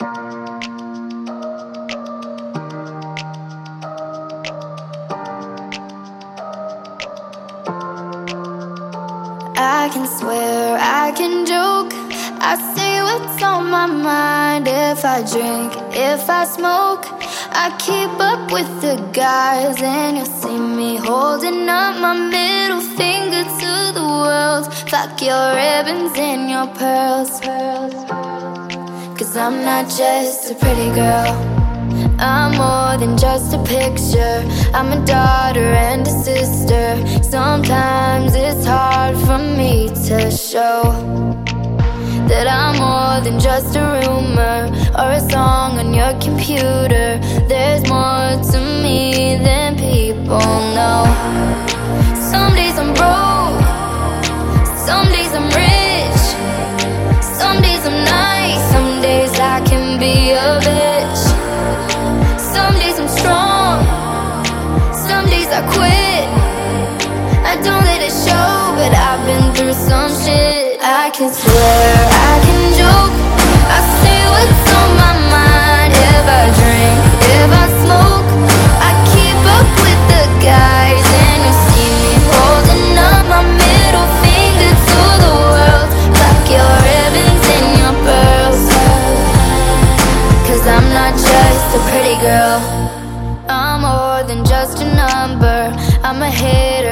I can swear, I can joke. I say what's on my mind if I drink, if I smoke. I keep up with the guys, and you'll see me holding up my middle finger to the world. Fuck your ribbons and your pearls. Cause I'm not just a pretty girl. I'm more than just a picture. I'm a daughter and a sister. Sometimes it's hard for me to show that I'm more than just a rumor or a song on your computer. There's more some shit. I can swear, I can joke, I say what's on my mind. If I drink, if I smoke, I keep up with the guys, and you see me holding up my middle finger to the world. Fuck your ribbons and your pearls. Cause I'm not just a pretty girl. I'm more than just a number. I'm a hater,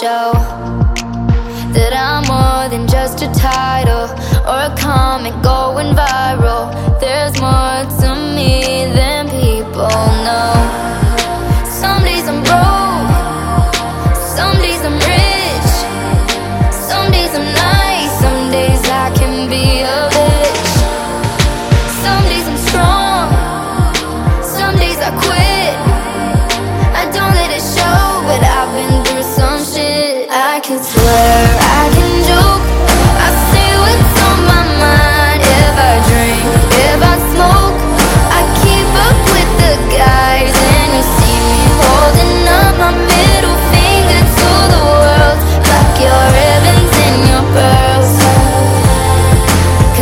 show that I'm more than just a title or a comment going viral. There's more to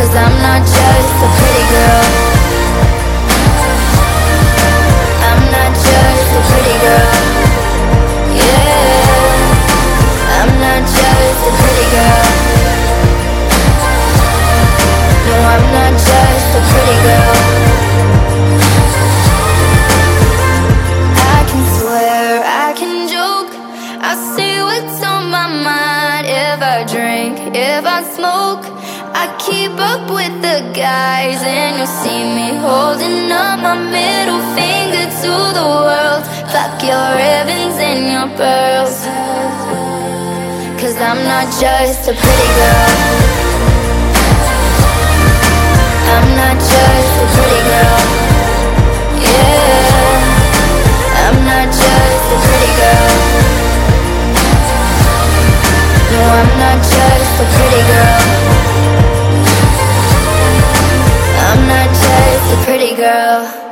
Cause I'm not just a pretty girl. I'm not just a pretty girl. Yeah. I'm not just a pretty girl. No, I'm not just a pretty girl. I can swear, I can joke. I say what's on my mind if I drink, if I smoke. I keep up with the guys, and you'll see me holding up my middle finger to the world. Fuck your ribbons and your pearls. Cause I'm not just a pretty girl. I'm not just a pretty girl. Yeah. I'm not just a pretty girl. No, I'm not just a pretty girl. Girl.